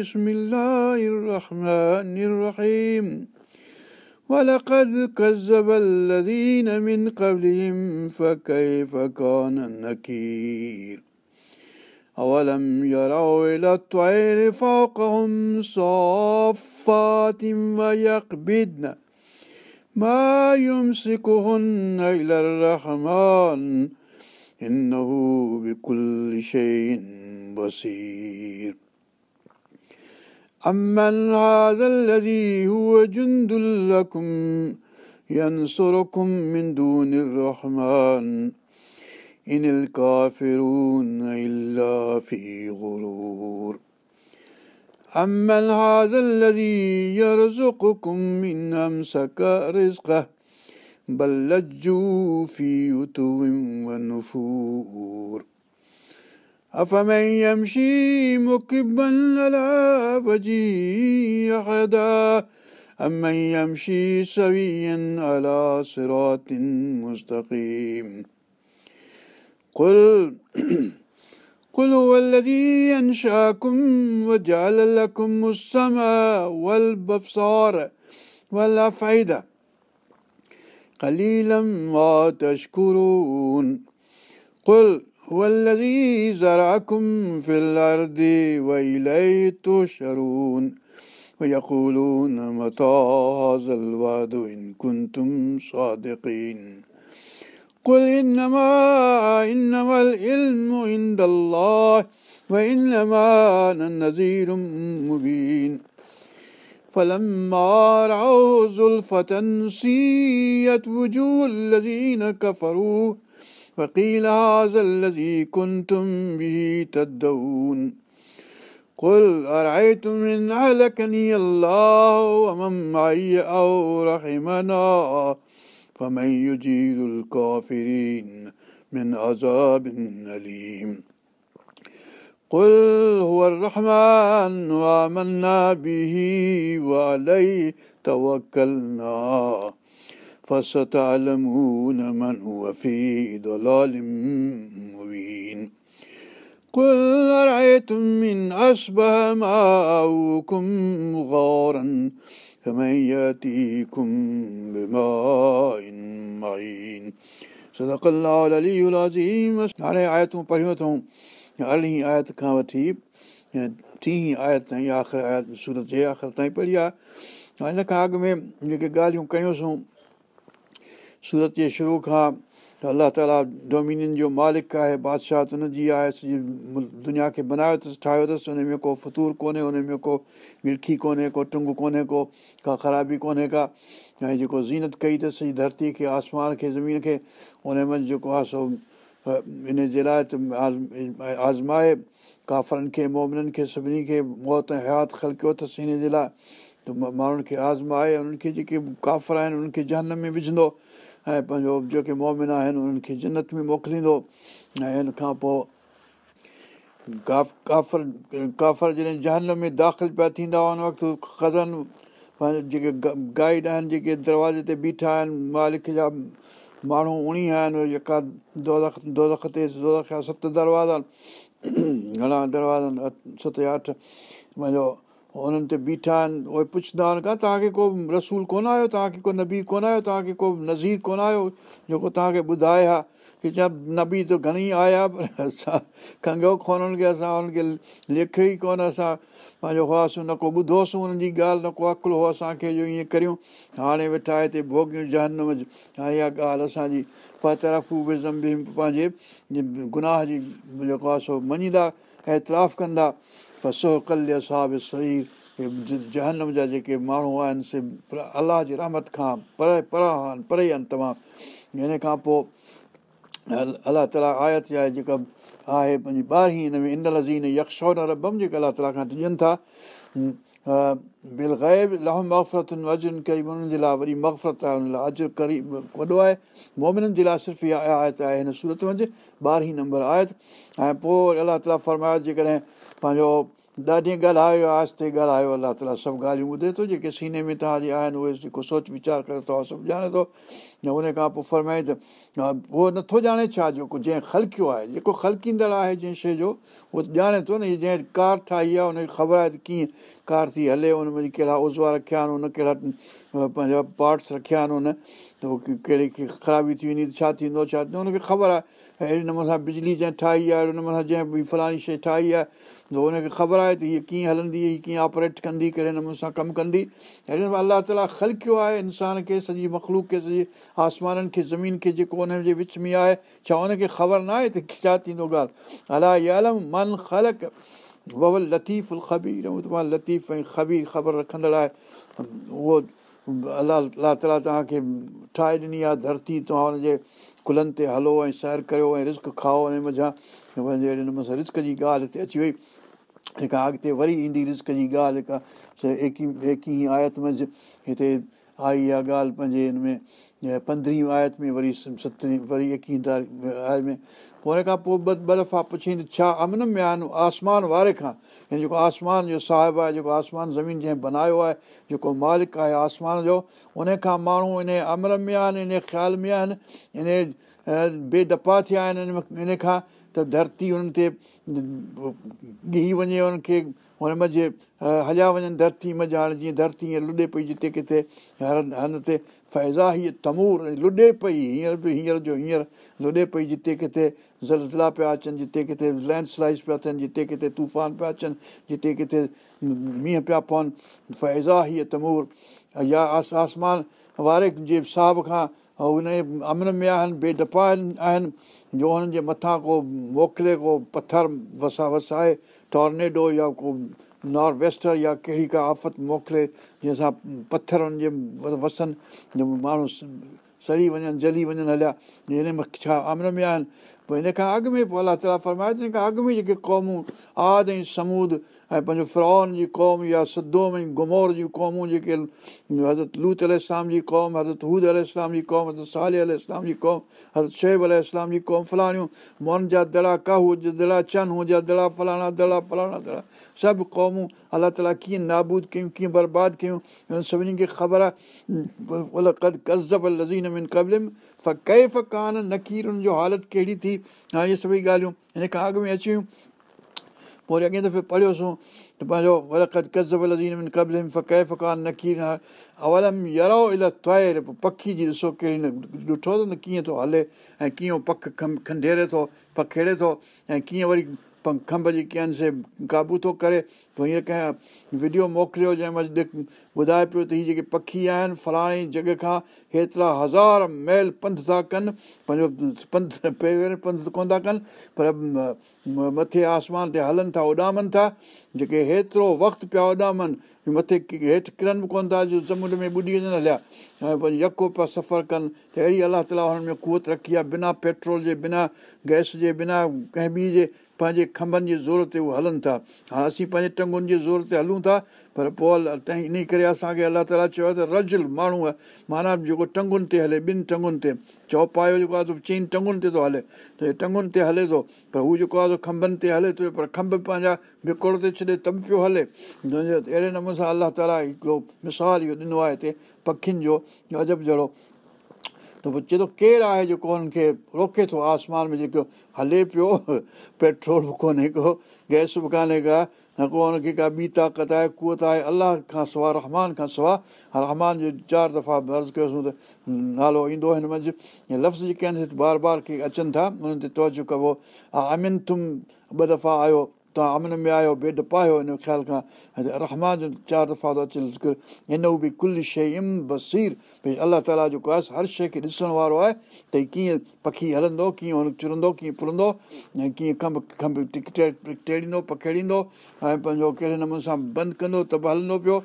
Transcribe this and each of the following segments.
بسم الله الرحمن الرحيم ولقد كذب الذين من قبلهم فكيف كان النكير أولم يروا إلى الطير فوقهم صافات ويقبضن ما يمسكهن إلى الرحمن إنه بكل شيء بصير أمن هذا الذي هو جند لكم ينصركم من دون الرحمن إن الكافرون إلا في غرور أمن هذا الذي يرزقكم مِنْ أمسك رزقه بل لجوا في يتو ونفور أفمن يمشي مكبا على وجهه أحدا أمن يمشي سويا على صراط مستقيم قل قل هو الذي أنشأكم وجعل لكم السماء والبصار والأفئدة قليلا ما تشكرون قل هو الذي زرعكم في الأرض وإليه تشرون ويقولون متى هذا الوعد إن كنتم صادقين قل إنما إنما العلم عند الله وإنما أنا نذير مبين فلما رأوا زلفة سيئت وجوه الذين كفروا فقيل هذا الذي كنتم به تدعون قل أرأيتم إن أهلكني الله ومن معي أو رحمنا فمن يجيد الكافرين من عذاب أليم قل هو الرحمن وآمنا به وعليه توكلنا पढ़ियो کان وٺي खां वठी टी आय ताईं सूरत जे آخر ताईं पढ़ी आहे हिन खां अॻु में जेके ॻाल्हियूं कयूंसीं सूरत जे शुरू खां अलाह ताली डोमिन जो मालिक आहे बादशाह उनजी आहे सॼी मुल दुनिया खे बनायो अथसि ठाहियो अथसि उनमें को फतूर कोन्हे उनमें को विड़खी कोन्हे को टुंग कोन्हे को का ख़राबी कोन्हे का ऐं जेको ज़ीनत कई अथसि धरती खे आसमान खे ज़मीन खे उनमें जेको आहे सो इन जे लाइ त आज़माए काफ़रनि खे मोहमिननि खे सभिनी खे मौत ऐं हयात ख़ल कयो अथसि इनजे लाइ त माण्हुनि खे आज़माए उन्हनि खे जेके काफ़र आहिनि उन्हनि खे जान में विझंदो ऐं पंहिंजो जेके मोमिन आहिनि उन्हनि खे जन्नत में मोकिलींदो ऐं हिन खां पोइ काफर काफ़र जॾहिं जहन में दाख़िल पिया थींदा उन वक़्तु कज़न पंहिंजो जेके गाइड आहिनि जेके दरवाज़े ते बीठा आहिनि मालिक जा माण्हू उणी आहिनि जेका दौरख दौरख ते दोरख जा सत दरवाज़ा घणा दरवाज़ा सत या अठ पंहिंजो हुननि ते बीठा आहिनि उहे पुछंदा आहिनि का तव्हांखे को रसूल कोन आहियो तव्हांखे को नबी कोन आहियो तव्हांखे को नज़ीर कोन आहियो जेको तव्हांखे ॿुधाए हा की चवां नबी त घणेई आया पर असां खंगो खोन खे असां हुननि खे लेखियो ई कोन असां पंहिंजो हुआसीं न को ॿुधोसीं हुननि जी ॻाल्हि न को अकुलु हो असांखे जो ईअं करियूं हाणे वेठा हिते भोगियूं जहन हाणे इहा ॻाल्हि असांजी बि फ़तरफ़ पंहिंजे गुनाह जी जेको आहे सो मञींदा एतिराफ़ु कंदा फसो कल सा सईर जहनम जा जेके माण्हू आहिनि से अलाह जी रहमत खां परे परा आहिनि परे आहिनि तमामु हिन खां पोइ अलाह ताला आयत आहे जेका आहे पंहिंजी ॿारहीं हिन में इन लज़ीन यक्शन रबम जेके अलाह ताला खां ॾिजनि था बिल ग़ाइब लहो मगफ़रतुनि अर्ज़ु क़रीब उन्हनि जे लाइ वॾी मफ़रत आहे उन लाइ अज क़रीब वॾो आहे मोमिननि जे लाइ सिर्फ़ु इहा आयत आहे हिन सूरत में ॿारहीं नंबर आयत ऐं पोइ अलाह ताला फ़रमायो जेकॾहिं पंहिंजो ॾाढी ॻाल्हायो आहिस्ते ॻाल्हायो अलाह ताला सभु ॻाल्हियूं ॿुधे थो जेके सीने में तव्हांजी आहिनि उहे जेको सोच वीचार करे थो सभु ॼाणे थो ऐं उन खां पोइ फरमाए त उहो नथो ॼाणे छा जेको जंहिं ख़लकियो आहे जेको ख़लकींदड़ आहे जंहिं शइ जो उहो ॼाणे थो न हीअ जंहिं कार ठाही आहे उनखे ख़बर आहे त कीअं कार थी हले उन में कहिड़ा उज़वा रखिया आहिनि उन कहिड़ा पंहिंजा पार्ट्स रखिया आहिनि उन त उहो कहिड़ी की ख़राबी थी वेंदी त छा थींदो छा थींदो उनखे ख़बर आहे अहिड़े नमूने सां बिजली जंहिं ठाही आहे अहिड़े नमूने सां जंहिं बि फलाणी शइ ठाही आहे त हुनखे ख़बर आहे त हीअ कीअं हलंदी हीअ कीअं ऑपरेट कंदी कहिड़े नमूने सां कमु कंदी अहिड़े नमूने अलाह ताला ख़लकियो आहे इंसान खे सॼी मखलूक खे सॼे आसमाननि खे ज़मीन खे जेको हुनजे विच में आहे छा हुनखे ख़बर न आहे त छा थींदो ॻाल्हि अलाह अलाहल मन ख़लक लतीफ़ु ख़बीर ऐं तमामु लतीफ़ ऐं ख़बीर ख़बर रखंदड़ आहे उहो अलाह अलाह ताला तव्हांखे ठाहे ॾिनी आहे धरती तव्हां हुनजे कुलनि ते हलो ऐं सैर कयो ऐं रिस्क खाओ ऐं मज़ा पंहिंजे हिन मस रिस्क जी ॻाल्हि हिते अची वई हिक अॻिते वरी ईंदी रिस्क जी ॻाल्हि एकी आयत मंझि हिते आई आहे ॻाल्हि पंहिंजे हिन में पंद्रहीं आयत में वरी सतरहीं वरी एकीदार आया में पोइ हुन खां पोइ ॿ दफ़ा पुछियईं छा अमन में आन आसमान वारे खां ऐं जेको आसमान जो साहिबु आहे जेको आसमान ज़मीन जंहिं बनायो आहे जेको मालिक आहे आसमान जो उन खां माण्हू इन अमर में आहिनि इन ख़्याल में आहिनि इन बेदपा थिया आहिनि इन इन खां त धरती उन्हनि ते ॻीह वञे उन्हनि खे हुनमें जे हलिया वञनि धरती हाणे जीअं धरती हीअं लुॾे पई जिते किथे हर हिन ते फैज़ा हीअ तमूर लुॾे पई हींअर बि हींअर जो हींअर लुॾे पई जिते किथे ज़लज़ला पिया अचनि जिते किथे लैंड स्लाइड्स पिया थियनि जिते किथे तूफान पिया अचनि जिते किथे मींहं पिया पवनि फैज़ा हीअ तमूर या आस आसमान वारे जे साहब खां हुन अमन में आहिनि बेदफ़ा आहिनि जो हुननि जे मथां को मोकिले को पथर वसा वसाए टॉर्नेडो या को नॉर्थ वेस्टन या कहिड़ी का आफ़त मोकिले जंहिंसां पथर हुननि जे वसनि माण्हू सड़ी वञनि जली वञनि हलिया हिन में छा में आहिनि पोइ हिन खां अॻु में पोइ अलाह ताला फरमाए हिन खां अॻु में जेके क़ौमूं आदि ऐं समूद ऐं पंहिंजो फ्राहन जी क़ौम या सदोम ऐं घुमौर जूं क़ौमूं जेके हज़रत लूत अलाम जी क़ौम हज़रत हूद अलाम जी क़ौम हज़रत साहले आल जी क़ौम हज़रत शइब अलाम जी क़ौम फलाणियूं मोन जा दड़ा का हुजनि दड़ा चन हुजां दड़ा फलाणा दड़ा फलाणा दड़ा सभु क़ौमूं अलाह ताला कीअं नाबूदु कयूं कीअं बर्बादु कयूं हिन खे ख़बर आहे फ़क़ए कान नखीर कीर उन जो हालति कहिड़ी थी हाणे इहे सभई ॻाल्हियूं हिन खां अॻु में अची वियूं पोइ वरी अॻे दफ़े पढ़ियोसीं त पंहिंजो नखीर अवलम यरो इल में पखी जी ॾिसो कहिड़ी न ॾिठो त कीअं थो हले ऐं कीअं पख खंढेड़े थो पखेड़े थो ऐं कीअं वरी पंखंभ जेके आहिनि से क़ाबू थो करे पोइ हींअर कंहिं वीडियो मोकिलियो जंहिं महिल जंहिंमें ॿुधाए पियो त हीअ जेके पखी आहिनि फलाणी जॻह खां हेतिरा हज़ार मैल पंध था कनि पंहिंजो पंध पंध कोन था कनि पर मथे आसमान ते हलनि था उॾामनि था जेके हेतिरो वक़्तु पिया उॾामनि मथे हेठि किरनि बि कोन था जो समुंड में ॿुॾी वञनि हलिया ऐं पंहिंजो यको पिया सफ़र कनि त अहिड़ी अलाह ताला हुननि में कुवत रखी आहे बिना पेट्रोल जे बिना गैस जे बिना कंहिं ॿी जे पंहिंजे खंभनि जे ज़ोर ते उहे हलनि था हाणे असीं पंहिंजे टंगुनि जे ज़ोर ते हलूं था पर पोइ तंहिं इन करे असांखे अलाह ताला चयो आहे त रज माण्हू आहे माना जेको टंगुनि ते हले ॿिनि टंगुनि ते चौपायो जेको आहे चईनि टंगुनि ते थो हले त टंगुनि ते हले थो पर हू जेको आहे खंभनि ते हले थो पर खंभ पंहिंजा मिकोड़ ते छॾे त बि पियो हले अहिड़े नमूने सां अलाह ताला हिकिड़ो मिसाल इहो ॾिनो आहे हिते पखियुनि जो अजब जहिड़ो त पोइ चए थो केरु आहे जेको हुननि खे रोके थो आसमान में जेको हले पियो पेट्रोल बि कोन्हे को गैस बि कान्हे का न को हुनखे का ॿी ताक़त आहे कुवत आहे अलाह खां सवाइ रहमान खां सवाइ रहमान जो चारि दफ़ा अर्ज़ु कयोसीं त नालो ईंदो हिन मंझि ऐं लफ़्ज़ जेके आहिनि बार बार के अचनि था उन्हनि ते तवजो कबो अमिन थुम ॿ दफ़ा आयो तव्हां अमन में आयो बेड पायो हिन ख़्याल खां रहमान जो चारि दफ़ा थो अचे ज़िक्र हिन उहो बि कुल शइ इम बसीर भई अलाह ताला जेको आहे हर शइ खे ॾिसण वारो आहे त कीअं पखी हलंदो कीअं हुन चुरंदो कीअं पुरंदो ऐं कीअं खंभ खंभ टेड़ींदो पखेड़ींदो ऐं पंहिंजो कहिड़े नमूने सां बंदि कंदो त बि हलंदो पियो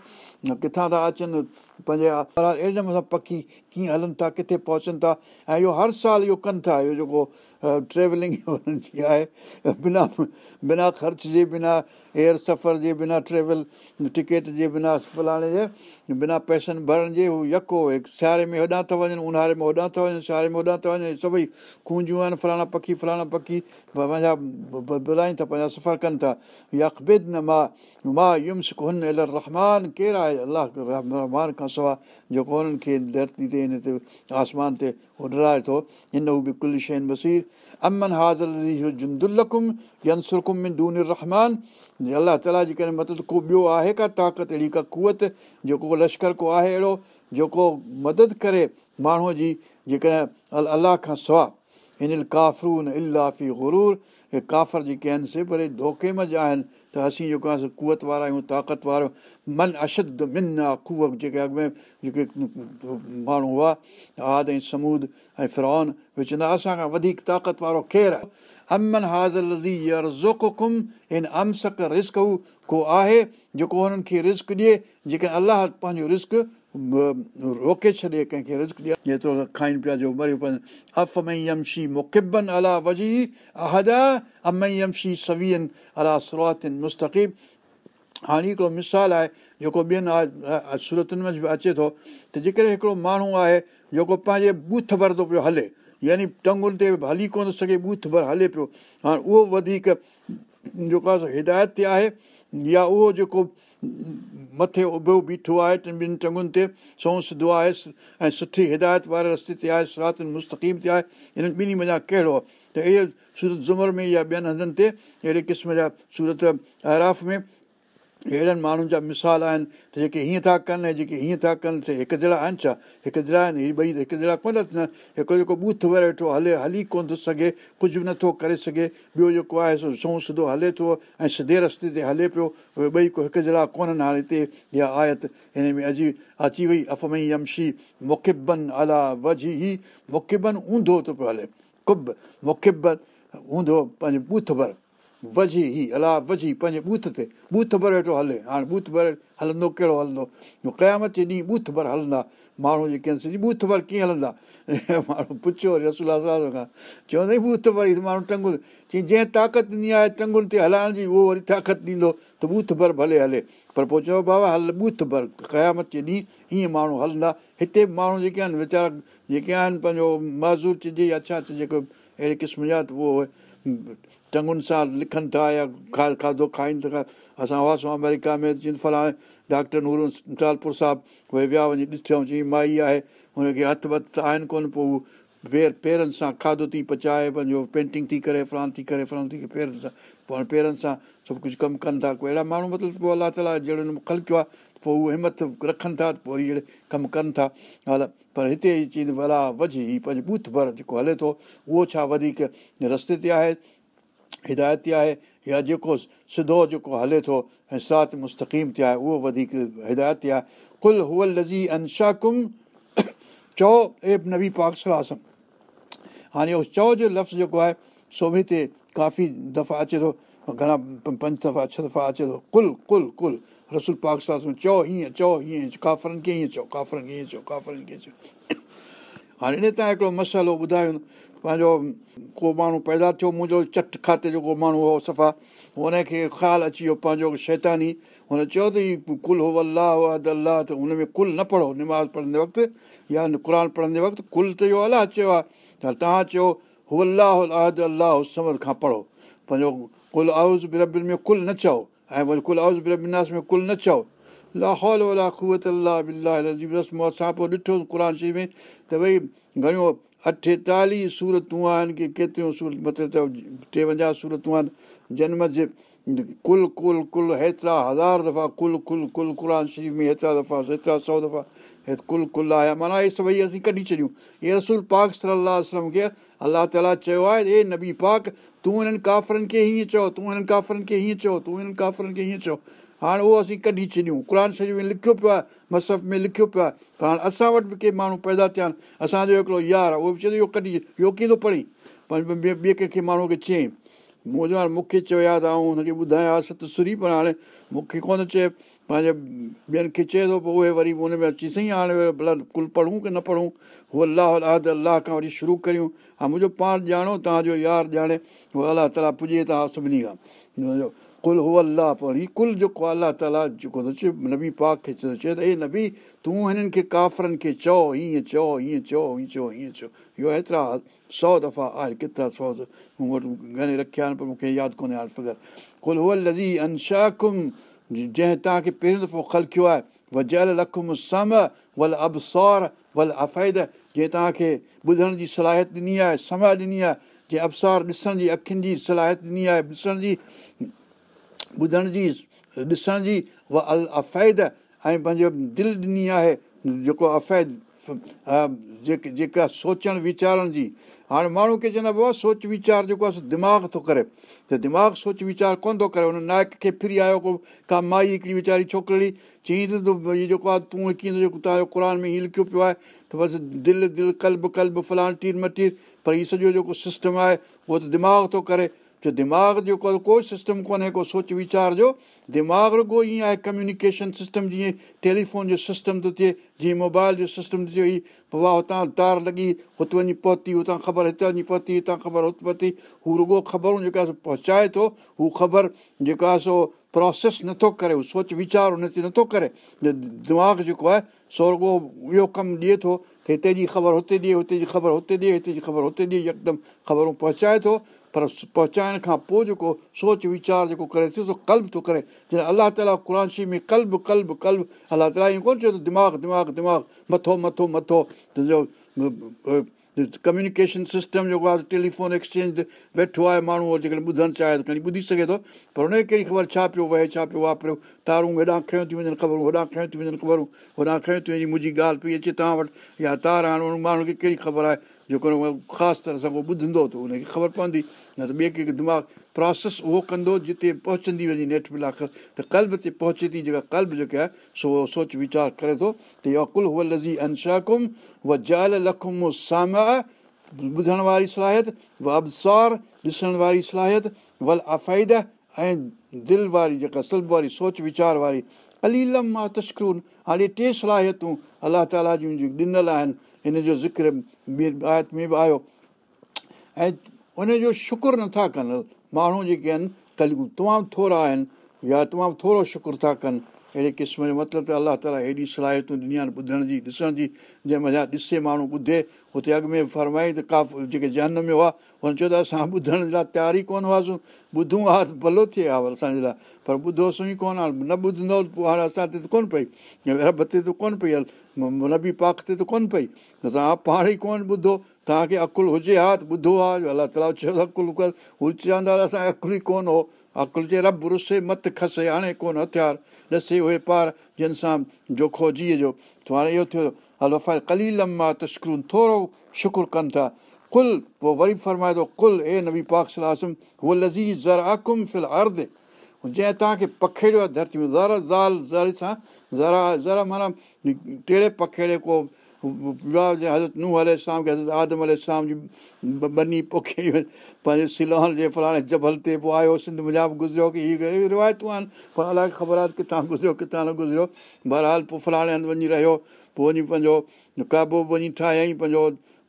किथां था अचनि पंहिंजे अहिड़े नमूने सां पखी कीअं हलनि था किथे पहुचनि था ऐं इहो हर साल इहो कनि था इहो जेको ट्रेवलिंग हुननि जी आहे बिना बिना ख़र्च जे बिना एयर सफ़र जे बिना ट्रेवल टिकेट जे बिना फलाणे जे बिना पैसनि भरण जे हू यको सियारे में होॾां था वञनि ऊन्हारे में होॾां था वञनि सियारे में होॾां था वञनि सभई खूजियूं आहिनि फलाणा पखी फलाणा पखी पंहिंजा बुलाइनि था पंहिंजा सफ़र कनि था यकबिद न मां मां युम्स कोन अल रहमान केरु आहे अलाह रहमान खां सवाइ जेको हुननि खे धरती ते हिन ते आसमान ते उॾराए थो हिन हू बि कुल शइ बसीर अमन हाज़िर जुन्दुकुमसुर अलाह ताला जे करे मदद को ॿियो आहे का ताक़त अहिड़ी का कुवत जेको लश्कर को आहे अहिड़ो जेको मदद करे माण्हूअ जी जेकॾहिं अल अलाह खां स्वाउ हिन काफ़रून इलाफ़ी ग़ुरु ऐं काफ़र जेके आहिनि से भरे धोके में जा आहिनि त असीं जेको आहे कुवत वारा ताक़त वारो मन अशद मिन आहे कुवत जेके अॻु में जेके माण्हू हुआ आद ऐं समूद ऐं फिरॉन विझंदा असांखां वधीक ताक़त वारो आहे अमन हाज़ल कुम हिन रिस्क हू को आहे जेको हुननि खे रिस्क ॾिए जेके अलाह पंहिंजो रिस्क रोके छॾे कंहिंखे रिज़ ॾियनि जेतिरो खाइनि पिया जो मरियो पवनि अफ यमशी मोकिबन अला वज़ी अहदा अमई यमशी सवीअ अला सुरातिन मुस्तक़िब हाणे हिकिड़ो मिसाल आहे जेको ॿियनि सूरतुनि में बि अचे थो त जेकॾहिं हिकिड़ो माण्हू आहे जेको पंहिंजे बूथ भर थो पियो हले यानी टंगुनि ते हली कोन थो सघे बूथ भर हले पियो हाणे उहो वधीक जेको आहे हिदायत ते आहे या उहो जेको मथे उभो बीठो आहे टिनि ॿिनि टंगुनि ते सौ सिधो आहे ऐं सुठी हिदायत वारे रस्ते ते आहे सरातुनि मुस्तक़ीम ते आहे हिननि ॿिन्ही मञा कहिड़ो आहे त इहे सूरत ज़ुमर में या ॿियनि हंधनि ते अहिड़े क़िस्म जा सूरत अहराफ़ में अहिड़नि माण्हुनि जा मिसाल आहिनि त जेके हीअं था कनि ऐं जेके हीअं था कनि से हिकु जहिड़ा आहिनि छा हिकु जहिड़ा आहिनि हीअ ॿई त हिकु जहिड़ा कोन हिकिड़ो जेको बूथ वरे वेठो हले हली कोन थो सघे कुझु बि नथो करे सघे ॿियो जेको आहे सो सिधो हले थो ऐं सिधे रस्ते ते हले पियो उहे ॿई को हिकु जहिड़ा कोन्हनि हाणे हिते इहा आयत हिन में अजी अची वई अफ़मई यमशी मुखिबन अला वजी ई मुखिबन ऊंधो थो पियो हले कुब मुखिबन ऊंधो पंहिंजे बूथ भर वझी ई अलाह वझी पंहिंजे बूथ ते बूथ भर वेठो हले हाणे बूथ भरे हलंदो कहिड़ो हलंदो क़यामत जे ॾींहुं बूथ भर हलंदा माण्हू जेके आहिनि सॼी बूथ भर कीअं हलंदा माण्हू पुछियो वरी रसुला खां चवंदा बूथ भरी माण्हू टंगु चई जंहिं ताक़त ॾिनी आहे टंगुनि ते हलाइण जी उहो वरी ताक़त ॾींदो त बूथ भर भले हले पर पोइ चयो बाबा हल बूथ भर क़यामत जे ॾींहुं ईअं माण्हू हलंदा हिते माण्हू जेके आहिनि वीचारा जेके आहिनि पंहिंजो माज़ूर चइजे या छा चइजे अहिड़े क़िस्म जा त उहो टंगुनि सां लिखनि था या खा खाधो खाइनि था असां हुआसीं अमेरिका में चवनि फलाणे डॉक्टर नूर संतालपुर साहिबु उहे विया वञी ॾिसियो चई माई आहे हुनखे हथु वथु त आहिनि कोन पोइ उहो पेर पेरनि सां खाधो थी पचाए पंहिंजो पेंटिंग थी करे फलान थी करे फलान थी करे पेरनि सां पाण पेरनि सां सभु कुझु कमु कनि था को अहिड़ा माण्हू मतिलबु पोइ अलाह ताला जहिड़े खलकियो आहे पोइ उहे हिमत रखनि था पोइ वरी अहिड़े कमु कनि था अल पर हिते चई वला वझ ई बूथ भर जेको हले थो उहो छा वधीक रस्ते ते आहे हिदायत ते आहे या जेको सिधो जेको हले थो ऐं सात मुस्तक़ीम ते आहे उहो वधीक हिदायत ते आहे कुल हूअ लज़ी अंशाकुम चओ एब नबी पाक हाणे उहो चओ जो लफ़्ज़ जेको आहे सोभे ते काफ़ी दफ़ा अचे थो घणा पंज दफ़ा छह दफ़ा अचे थो कुल कुल कुल रसूल पाक साफ़ में चओ हीअं चओ काफ़रनि खे हीअं चओ काफ़रनि खे हीअं चओ काफ़रनि खे चओ हाणे हिन तव्हां हिकिड़ो मसालो ॿुधायो पंहिंजो को माण्हू पैदा थियो मुंहिंजो चट खाते जेको माण्हू हुओ सफ़ा हुनखे ख़्यालु अची वियो पंहिंजो शैतानी हुन चयो त हीउ कुल हो अलाह हो हद अलाह त हुन में कुल न पढ़ो निमाज़ पढ़ंदे वक़्तु या क़ुर पढ़ंदे वक़्तु कुल त इहो अलाह चयो आहे त तव्हां चयो हो अलाह हो अलाह समर खां पढ़ो पंहिंजो कुल आउज़ ब्रबिन में कुल न चओ ऐं वरी कुल आउज़ ब्रबिनास में कुल न चओ लाहौल वला ख़ुवत अलाही रस असां पोइ ॾिठोसीं क़ुर में त भई घणियूं अठेतालीह सूरतूं आहिनि की केतिरियूं सूरत मतिलबु त टेवंजाहु सूरतूं आहिनि जनम जे कुल कुल कुल हेतिरा हज़ार दफ़ा कुल कुल कुल क़ुर में हेतिरा दफ़ा हेतिरा सौ दफ़ा हे कुल कुल आहे माना हीअ सभई असीं कढी छॾियूं हीअ रसूल पाक सलाहु वसलम खे अलाह ताला चयो आहे हे नबी पाक तूं हिननि काफ़रनि खे हीअं चओ तूं हिननि काफ़रनि खे हीअं चओ तूं हिननि काफ़रनि खे हीअं चओ हाणे उहो असीं कढी छॾियूं क़ुर शरीफ़ में लिखियो पियो आहे मसफ़ में लिखियो पियो आहे पर हाणे असां वटि बि के माण्हू पैदा थिया आहिनि असांजो हिकिड़ो यार आहे उहो बि चए थो इहो कढी इहो कीअं थो पढ़ी ॿिए ॿिए कंहिंखे माण्हू खे चईं मुंहिंजो हाणे मूंखे चयो आहे त आउं हुनखे ॿुधायां सत सुरी पर हाणे मूंखे कोन चए पंहिंजे ॿियनि खे चए थो पोइ उहे वरी उन में अची सही हाणे भला कुल पढ़ूं की न पढ़ूं उहो अलाह अलाह त अल्लाह खां वरी शुरू करियूं हा मुंहिंजो पाण ॼाणो तव्हांजो यार ॼाणे उहो अलाह ताला पुजे तव्हां सभिनी खां हुनजो कुल हो अलाह ही कुल जेको आहे अलाह ताला जेको नबी पाक खे चए थो हे नबी तूं हिननि खे काफ़रनि खे चओ हीअं चओ हीअं चओ हीअं चओ हीअं चओ इहो हेतिरा सौ दफ़ा आहे केतिरा सौ मूं वटि घणे रखिया आहिनि पर मूंखे यादि कोन्हे हाणे फिगर कुल हो लज़ी अनशाकुम जंहिं तव्हांखे पहिरियों दफ़ो ख़लकियो आहे वजल लखुम सम वल अबसार वल अफ़ैद जंहिं तव्हांखे ॿुधण जी सलाहियत ॾिनी आहे सम ॾिनी आहे जे अबसार ॾिसण जी अखियुनि जी सलाहियत ॾिनी आहे ॾिसण जी ॿुधण जी ॾिसण जी व अल अफ़ैद ऐं पंहिंजो दिलि ॾिनी आहे जेको अफ़ैद जेका सोचणु वीचारण जी हाणे माण्हू खे चवंदा बाबा सोच वीचार जेको आहे दिमाग़ थो करे त दिमाग़ सोच वीचार कोन थो करे हुन नायक खे फिरी आयो को का माई हिकिड़ी वीचारी छोकिरी चईं त जेको आहे तूं कीअं जेको तव्हांजो क़ुर में हीअं लिखियो पियो आहे त बसि दिलि दिलि कल्ब कल्ब फलाण टीर मटीर पर हीउ सॼो जेको सिस्टम आहे उहो त दिमाग़ थो करे जो दिमाग़ु जेको को सिस्टम कोन्हे को सोच वीचार जो दिमाग़ रुगो ईअं आहे कम्युनिकेशन सिस्टम जीअं टेलीफोन जो सिस्टम थो थिए जीअं मोबाइल जो सिस्टम थो थिए हीअ वाह हुतां तार लॻी हुते वञी पहुती हुतां ख़बर हिते वञी पहुती हितां ख़बर हुते पहुती हू रुगो ख़बरूं जेका सो पहुचाए थो हू ख़बर जेका सो प्रोसेस नथो करे हू सोच वीचार हुन ते नथो करे दिमाग़ जेको आहे सो रुॻो इहो कमु ॾिए थो त हिते जी ख़बर हुते ॾिए हुते जी ख़बर हुते ॾिए हिते जी ख़बर हुते ॾिए यकदमि ख़बरूं पहुचाए थो पर पहुचाइण खां पोइ जेको सोच वीचारु जेको करे सो कल्ब थो करे जॾहिं अलाह ताला क़शी में कल्ब कल्ब कल्ब अलाह ताला ईअं कोन चयो त दिमाग़ु दिमाग़ु दिमाग़ु मथो मथो मथो तुंहिंजो कम्युनिकेशन सिस्टम जेको आहे टेलीफोन एक्सचेंज ते वेठो आहे माण्हू जेकॾहिं ॿुधणु चाहे त खणी ॿुधी सघे थो पर हुनखे कहिड़ी ख़बर छा पियो वहे छा पियो वापरियो तारूं हेॾां खयूं थी वञनि ख़बरूं होॾां खयूं थी वञनि ख़बरूं होॾां खयूं थी वञी मुंहिंजी ॻाल्हि पई अचे तव्हां वटि या तार हाणे माण्हुनि खे कहिड़ी ख़बर आहे जेको ख़ासि तरह सां को ॿुधंदो त उनखे ख़बर पवंदी न त ॿिए कंहिंखे दिमाग़ु प्रोसेस उहो कंदो जिते पहुचंदी वञे नेठ मिला त कल्ब ते पहुचे थी जेका कल्ब जेके आहे सो उहो सोच वीचार करे थो त इहो अकुल हुअ लज़ी शुम व ज़ाल लखुम सामा ॿुधण वारी सलाहियत व अबसार ॾिसण वारी सलाहियत वल अफ़ाइद ऐं दिलि वारी जेका सभु वारी सोच वीचार वारी अलीलम मां तशकरून हाणे टे सलाहियतूं अलाह ताला जूं जेके ॾिनल आहिनि हिन जो ज़िक्र आयत में बि आयो ऐं उनजो शुकुरु नथा कनि माण्हू जेके आहिनि कलियूं तमामु थोरा आहिनि या तमामु थोरो शुकुरु था कनि अहिड़े क़िस्म जो मतिलबु त अलाह ताला हेॾी सलाहियतूं ॾिनियूं आहिनि ॿुधण जी ॾिसण जी जंहिं मञा ॾिसे माण्हू ॿुधे हुते अॻु में फरमाई त काफ़ जेके जनम में हुआ हुन चयो त असां ॿुधण जे लाइ तयारु ई कोन हुआसीं ॿुधूं हा त भलो थिए हा असांजे लाइ पर ॿुधोसीं ई कोन हाणे न ॿुधंदो पोइ हाणे असां ते त कोन्ह पई रब ते त कोन्ह पई हल नबी पाक ते त कोन्ह पई त पाण ई कोन ॿुधो तव्हांखे अकुलु हुजे हा त ॿुधो हा अलाह ताला चयो अकुलु हू चवंदा असांजी अकुलु ई कोन हो अकुल जे रब रुसे मत खसे हाणे कोन हथियार ॾसे उहे पार जिन सां जो जोखो जी हाणे इहो थियो हल वफ़ा कली लम मां थोरो शुकुरु कनि था कुल पोइ वरी फरमाए थो कुल हे नबी पाक सलाहु लज़ीज़ ज़र आकुम फिल जंहिं तव्हांखे पखेड़ियो आहे धरती में ज़र ज़र ज़ाल सां ज़रा ज़ालरा माना टेड़े पखेड़े को विवाह जे हज़रत नूह अल स्लाम खे हज़रत आदम अलाम जी बनी पोखी पंहिंजे सिलोहन जे फलाणे जबल ते पोइ आयो सिंध मुंहिंजा बि गुज़रियो की हीअ अहिड़ियूं रिवायतूं आहिनि पर अलाए ख़बर आहे किथां गुज़रियो किथां न गुज़रियो बहरहाल पोइ फलाणे हंधि वञी रहियो पोइ वञी पंहिंजो काबो बि वञी ठाहियईं पंहिंजो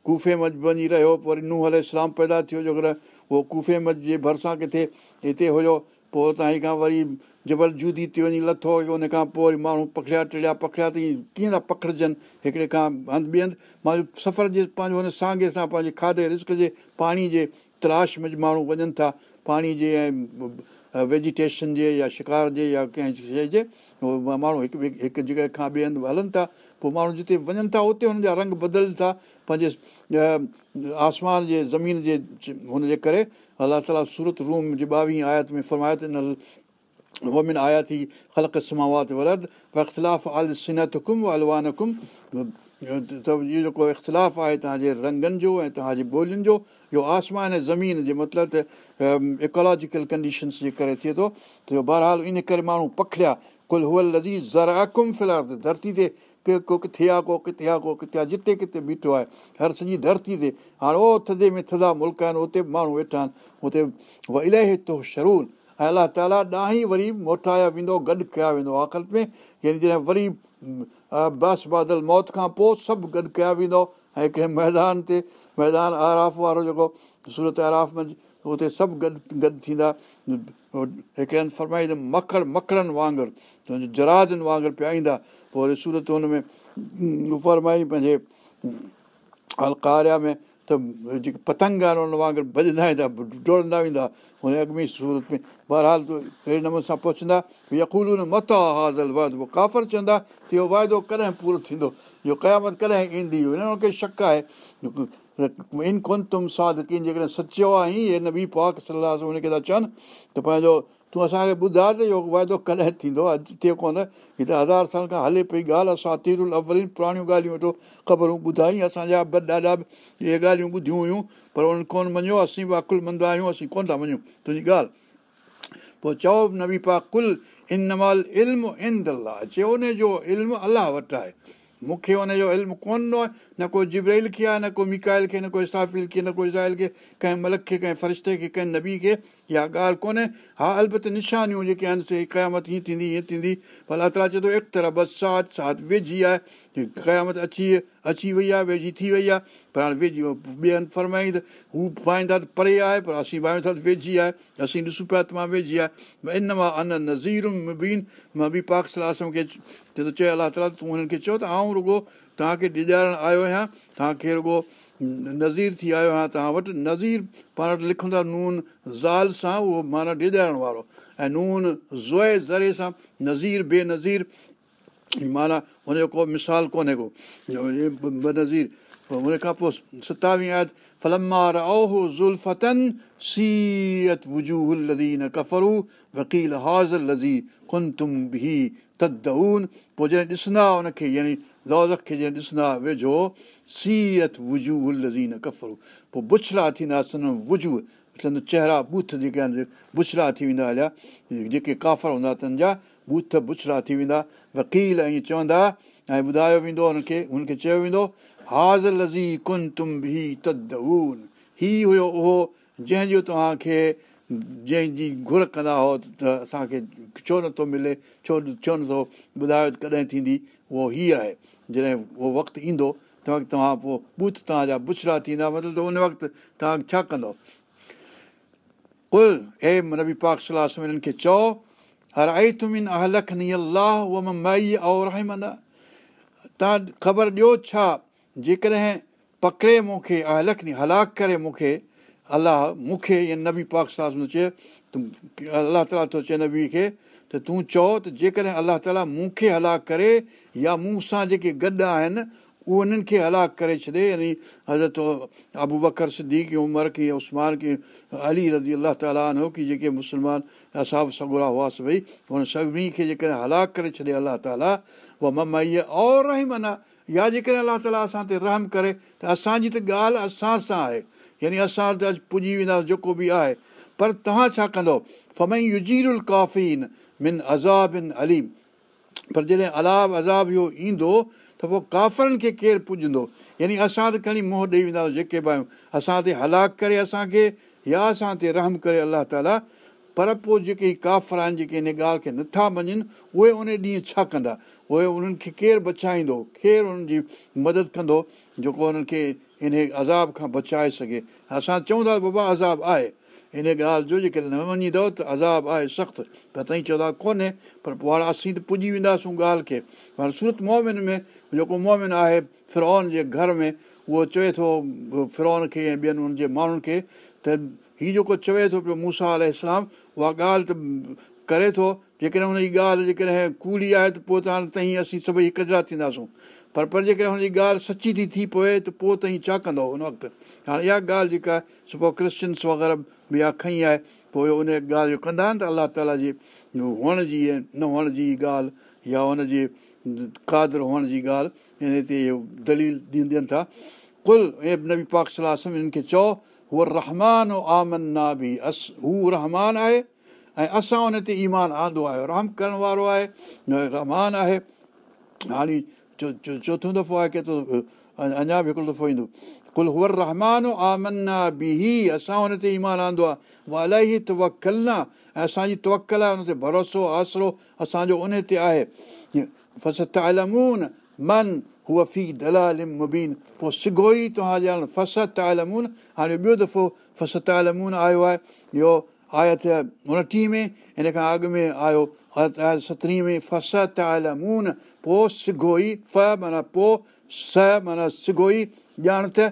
कुफे मंझ वञी रहियो पोइ वरी नूह अल इस्लाम पैदा थियो जेकर उहो कूफे मंझि जे भरिसां किथे हिते हुयो पोइ उतां ई खां वरी जबल जूदी थी वञी लथो उन खां पोइ वरी माण्हू पखिड़िया टिड़िया पखिड़िया तई कीअं था पखिड़िजनि हिकिड़े खां हंधि ॿिए हंधि मां सफ़र जे पंहिंजो हुन सांगे सां पंहिंजे खाधे रिस्क जे पाणी जे तलाश में माण्हू वञनि था पाणी जे ऐं वेजिटेशन जे या शिकार जे या कंहिं शइ जे माण्हू हिकु ॿिए हिकु जॻह खां ॿिए हंधि हलनि था पोइ माण्हू जिते वञनि था उते हुननि जा रंग बदिलनि था पंहिंजे आसमान जे ज़मीन जे हुनजे करे अलाह ताल सूरत रूम जी ॿावीह आयात में फरमायत वोमिन आयाती ख़लक़ स्मावात वलद इख़्तिलाफ़ु अलतु अलवान कुम्भ त इहो जेको इख़्तिलाफ़ु आहे तव्हांजे रंगनि जो ऐं तव्हांजी ॿोलियुनि जो इहो आसमान ऐं ज़मीन जो मतिलबु त एकोलॉजिकल कंडीशन्स जे करे थिए थो त बहराल इन करे माण्हू पखिड़िया कुलहूल लज़ीज़ ज़रा कुम फ़िलहाल धरती ते के को किथे आहे को किथे आहे को किथे आहे जिते किथे बीठो आहे हर सॼी धरती ते हाणे उहो थधे में थधा मुल्क आहिनि उते बि माण्हू वेठा आहिनि हुते उहो इलाही तो शरूर ऐं अलाह ताला ॾांहुं वरी मोटाया वेंदो गॾु कया वेंदो आख़िर में यानी जॾहिं वरी बास बादल मौत खां पोइ सभु गॾु कया वेंदो ऐं हिकिड़े मैदान ते मैदान आराफ़ वारो जेको सूरत आराफ़ में उते सभु गॾु गॾु थींदा हिकिड़े हंधि फरमाईंदुमि मखण मखणनि वांगुरु जराज़नि वांगुरु पिया ईंदा पोइ वरी सूरत हुन में फरमाई पंहिंजे अलकारिया में त जेके पतंग आहिनि हुन वांगुरु भॼंदा ईंदा डोड़ंदा वेंदा हुन अॻ में सूरत में बहरालू अहिड़े नमूने सां पहुचंदा यकूल हुन मथां हाज़ल वाद उहो काफ़िर चवंदा त इहो वाइदो कॾहिं पूरो थींदो इहो क़यामत कॾहिं ईंदी हुन खे शक आहे कोन तुम साध सचो कॾहिं सचे न बि पाक सलाह हुनखे था चवनि त पंहिंजो तूं असांखे ॿुधाए त इहो वाइदो कॾहिं थींदो अॼु थिए कोन त हीअ त हज़ार साल खां हले पई ॻाल्हि असां तीरुवर पुराणियूं ॻाल्हियूं वेठो ख़बरूं हूं ॿुधाई असांजा ॿ ॾाॾा बि इहे ॻाल्हियूं ॿुधियूं हुयूं पर उन कोन मञियो असीं वाकुल मंदा आहियूं असीं कोन था मञूं तुंहिंजी ॻाल्हि पोइ चओ चयो नवी पाकुल इन दौ चयो जो इल्मु अलाह वटि आहे मूंखे हुन जो इल्मु कोन ॾिनो आहे न को जिबरेल खे आहे न को मिकाइल खे न को इस्ताफिल खे न को इज़ाइल खे कंहिं मलक खे कंहिं फ़रिश्ते खे कंहिं नबी खे इहा ॻाल्हि कोन्हे हा अलबत निशानियूं जेके आहिनि से क़यामत हीअं थींदी हीअं थींदी भला अतरा चए थो एक तरह बसि साथ साथ वेझी आहे क़यामत अची अची वई आहे वेझी थी वई आहे पर हाणे वेझी ॿिए हंधि फरमाईं त हू पाईंदा त परे आहे पर असीं पायूं था वेझी आहे असीं ॾिसूं पिया त मां वेझी आहे इन मां अन नज़ीर मुबीन मां बि पाक सलाह खे चवंदो चयो अलाह ताला तूं हुननि खे चयो त आउं रुॻो तव्हांखे ॾिॼारणु आयो आहियां तव्हांखे रुॻो नज़ीर थी आयो आहियां तव्हां वटि नज़ीर पाण वटि लिखंदा नून ज़ाल सां उहो माना ॾिॼारण वारो ऐं नून ज़ोए ज़रे सां नज़ीर बेनज़ीर माना हुनजो को मिसाल कोन्हे कोन खां पोइ सतावीह आयताराज़ीन पोइ जॾहिं ॾिसंदा हुनखे रौज़ खे जॾहिं ॾिसंदा वेझो पोइ बुछड़ा थींदा सन वन चहिरा बूथ जेके आहिनि बुछड़ा थी वेंदा हुया जेके काफ़र हूंदा त बूथ बुछड़ा थी वेंदा वकील ऐं चवंदा ऐं ॿुधायो वेंदो हुनखे हुनखे चयो वेंदो हाज़ लज़ी कुन तुम बि तदून ही हुयो उहो जंहिंजो तव्हांखे जंहिंजी घुर कंदा हो त असांखे छो नथो मिले छो छो नथो ॿुधायो कॾहिं थींदी उहो हीअ आहे जॾहिं उहो वक़्तु ईंदो त वक़्त तव्हां पोइ बूथ तव्हांजा बुछड़ा थींदा मतिलबु त उन वक़्तु तव्हां छा कंदो कुल हे मबी पाक सलाह सलासनि खे चओ अराई तुमिनी अलाह तव्हां ख़बर ॾियो छा जेकॾहिं पकिड़े मूंखे अहलख नी हलाक करे मूंखे अलाह मूंखे या नबी पाक साहिब चए तूं अलाह ताला थो चए नबी खे त तूं चओ त जेकॾहिं अलाह ताला मूंखे हलाक करे या मूं सां जेके गॾु आहिनि उहो उन्हनि खे हलाक करे छॾे यानी हज़रत अबू बकर सिद्दी की उमिरि अली रज़ी अलाह ताला न की जेके मुस्लमान असाब सगुरा हुआसीं भई हुन सभिनी खे जेकॾहिं हलाक करे छॾे अलाह ताला उहा ममाईअ और रहमन अञा या जेकॾहिं अलाह ताला असां ते रहम करे त असांजी त ॻाल्हि असां सां आहे यानी असां त अॼु पुॼी वेंदासीं जेको बि आहे पर तव्हां छा कंदो फमई युज़ीर काफ़ी न मिन अज़ाब अलीम पर जॾहिं अलाब अज़ाब इहो ईंदो पोइ काफ़रनि खे केरु पुॼंदो यानी असां त खणी मुंहुं ॾेई वेंदासीं जेके बि आहियूं असां ते हलाकु करे असांखे या असां ते रहम करे अलाह ताला पर पोइ जेके काफ़र आहिनि जेके हिन ॻाल्हि खे नथा मञनि उहे उन ॾींहुं छा कंदा उहे उन्हनि खे केरु बचाईंदो केरु उन्हनि जी मदद कंदो जेको उन्हनि खे इन अज़ाब खां बचाए सघे असां चऊं था बाबा अज़ाब आहे हिन ॻाल्हि जो जेकॾहिं न मञीदव त अज़ाब आहे सख़्तु त तईं चवंदा कोन्हे पर पोइ हाणे असीं त पुॼी वेंदासीं ॻाल्हि खे पर सूरत मोमिन में जेको मोमिन आहे फिरोन जे घर में उहो चवे थो फिरोन खे ऐं ॿियनि हुनजे माण्हुनि खे त हीउ जेको चवे थो पियो मूसा अल इस्लाम उहा ॻाल्हि त करे थो जेकॾहिं हुन जी ॻाल्हि जेकॾहिं कूड़ी आहे त पोइ त हाणे तई असीं सभई कजरा थींदासीं पर पर जेकॾहिं हुन जी ॻाल्हि सची थी थी पए त पोइ तई छा कंदो हुन वक़्तु हाणे इहा ॻाल्हि जेका सुबुह क्रिश्चन्स वग़ैरह ॿिया खईं आहे पोइ उन ॻाल्हि जो कंदा आहिनि त अलाह ताला जे हुअण जी ऐं न हुअण जी ॻाल्हि या हुनजे क़ादुरु हुअण जी ॻाल्हि हिन ते दलील ॾियनि ॾियनि था कुल ऐं नबी पाक सलाह हिननि खे चओ हूअ रहमान आमन ना बि अस हू रहमान आहे ऐं असां हुन ते ईमान आंदो आहे रहम करण वारो आहे रहमान आहे हाणे चो चो चोथों दफ़ो आहे केतिरो अञा बि हिकिड़ो दफ़ो ईंदो कुल हूअर रहमाना बि असां हुन ते ईमान आंदो आहे वाला तवकला ऐं असांजी तवकल आहे भरोसो आसिरो असांजो उन ते आहे फ़सताल मन हूअ फी दोई तव्हांजो फ़सत आलमून हाणे ॿियो दफ़ो फ़सत आलमून आयो आहे इहो आयत उणटीह में इन खां अॻु में आयो सतरहीं में फ़सत आलमून पोइ सिगोई फ़ मना पो स मना सिगोई ॼाण त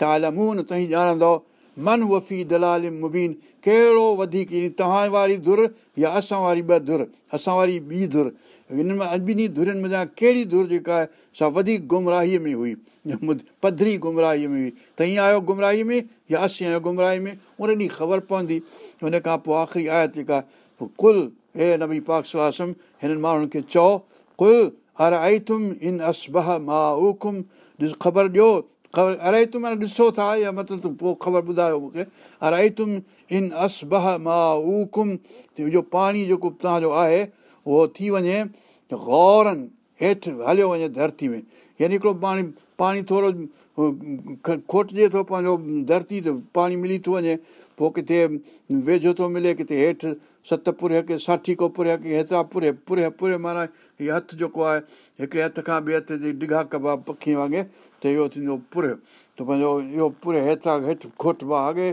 तालमून तव्हीं तई ॼाणंदो मन वफ़ी दलाल मुबीन कहिड़ो वधीक तव्हां वारी धुर या असां वारी ॿ धुर असां वारी ॿी धुर हिन में ॿिन्ही धुरियुनि में कहिड़ी धुर जेका आहे सा वधीक गुमराहीअ में हुई पधरी गुमराहीअ में हुई त हीअं आयो गुमराही में या असीं आयो गुमराही में उन ॾींहुं ख़बर पवंदी हुन खां पोइ आख़िरी आयत जेका कुल हे नबी पाक सलाहु हिननि माण्हुनि खे चओ कुल अर आई तुम इन असबह बह माऊम ॾिस ख़बर ॾियो ख़बर अर आई तुम अन ॾिसो था या मतिलबु त पोइ ख़बर ॿुधायो मूंखे अर आई तुम इन अस बाऊम जो पाणी जेको तव्हांजो आहे उहो थी वञे गौरनि हेठि हलियो वञे धरती में यानी हिकिड़ो पाणी पाणी थोरो खोटिजे थो पंहिंजो धरती ते पाणी मिली थो वञे पोइ किथे वेझो थो मिले किथे हेठि सत पुरे ही साठी को पुरे अके हेतिरा पुरे पुरे पुरे माना इहो हथु जेको आहे हिकिड़े हथ खां ॿिए हथ जी ॾिघा कबा पखी वांगुरु त इहो थींदो पुरे त पंहिंजो इहो पुरे हेतिरा हेठि खोट भाउ अॻे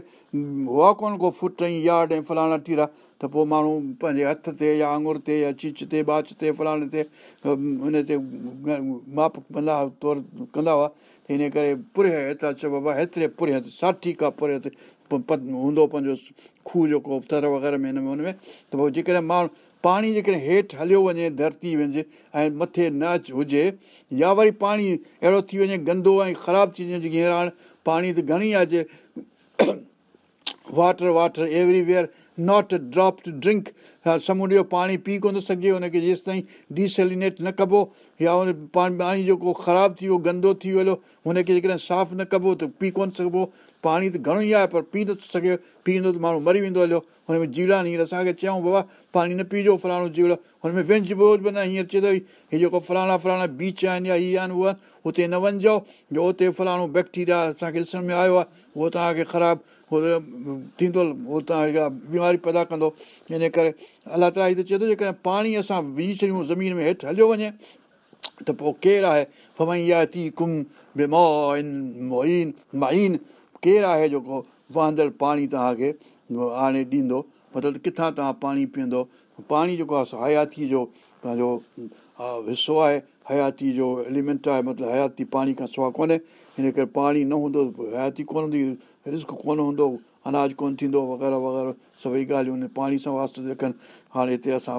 हुआ कोन को फुट ऐं यार्ड ऐं फलाणा टीरा त पोइ माण्हू पंहिंजे हथ ते या अंगुर ते या चीच ते बाच ते फलाणे ते हुन ते माप कंदा तौरु कंदा हुआ हिन करे पुरे पुरहता चओ बाबा हेतिरे पुरे साठी खां पुरे पद हूंदो पंहिंजो खूह जेको थर वग़ैरह में हिन में हुन में त पोइ जेकॾहिं माण्हू पाणी जेकॾहिं हेठि हलियो वञे धरती वञे ऐं मथे न अच हुजे या वरी पाणी अहिड़ो थी वञे गंदो ऐं ख़राबु थी वञे जीअं हींअर पाणी त घणी आहे अचे water water everywhere not a drop drink समुंड जो पाणी पी कोन थो सघिजे हुनखे जेसि ताईं डीसेलिनेट न कबो या हुन पाणी जेको ख़राबु थी वियो गंदो थी वियो हुनखे जेकॾहिं साफ़ु न कबो त पी कोन सघिबो पाणी त घणो ई आहे पर पी नथो सघे पीअंदो त माण्हू मरी वेंदो हलियो हुन में जीरा हींअर असांखे चयूं बाबा पाणी न पीजो फलाणो जीड़ो हुन में व्यंजो बि न हींअर चए थो हीअ जेको फलाणा फलाणा बीच आहिनि या हीअ आहिनि उहे हुते न वञिजो जो उते फलाणो बैक्टीरिया असांखे ॾिसण में आयो आहे उहो तव्हांखे ख़राबु थींदो उहो तव्हां हिकिड़ा बीमारी पैदा कंदो इन करे अलाह ताला ताली त थो जेकॾहिं पाणी असां विझी छॾियूं ज़मीन में हेठि हलियो वञे त पोइ केरु आहे फमाई ती कुम बेमोइन मोइन माइन केरु आहे जेको वहंदड़ पाणी तव्हांखे आणे ॾींदो मतिलबु किथां तव्हां पाणी पीअंदो पाणी जेको आहे हयाती जो पंहिंजो हिसो आहे हयाती जो एलिमेंट आहे मतिलबु हयाती पाणी खां सवाइ कोन्हे हिन करे पाणी न हूंदो हयाती कोन हूंदी रिस्क कोन हूंदो अनाज कोन थींदो वग़ैरह वग़ैरह सभई ॻाल्हियूं आहिनि पाणी सां वास्तो रखनि हाणे हिते असां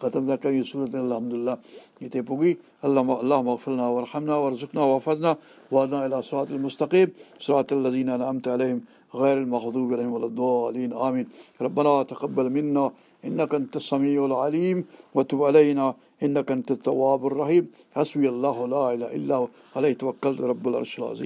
ख़तमु था कयूं सूरत अलहमदिल्ला हिते पुॻी अलाह अलाह मफ़लना वरहमना वरज़ुकना वफ़ज़ना वादना अला सवात المستقيم सवात लदीन أنعمت عليهم غير المغضوب عليهم ولا الضالين آمين ربنا تقبل منا إنك أنت السميع العليم وتب علينا إنك أنت التواب الرحيم حسبي الله لا إله إلا هو عليه توكلت رب العرش العظيم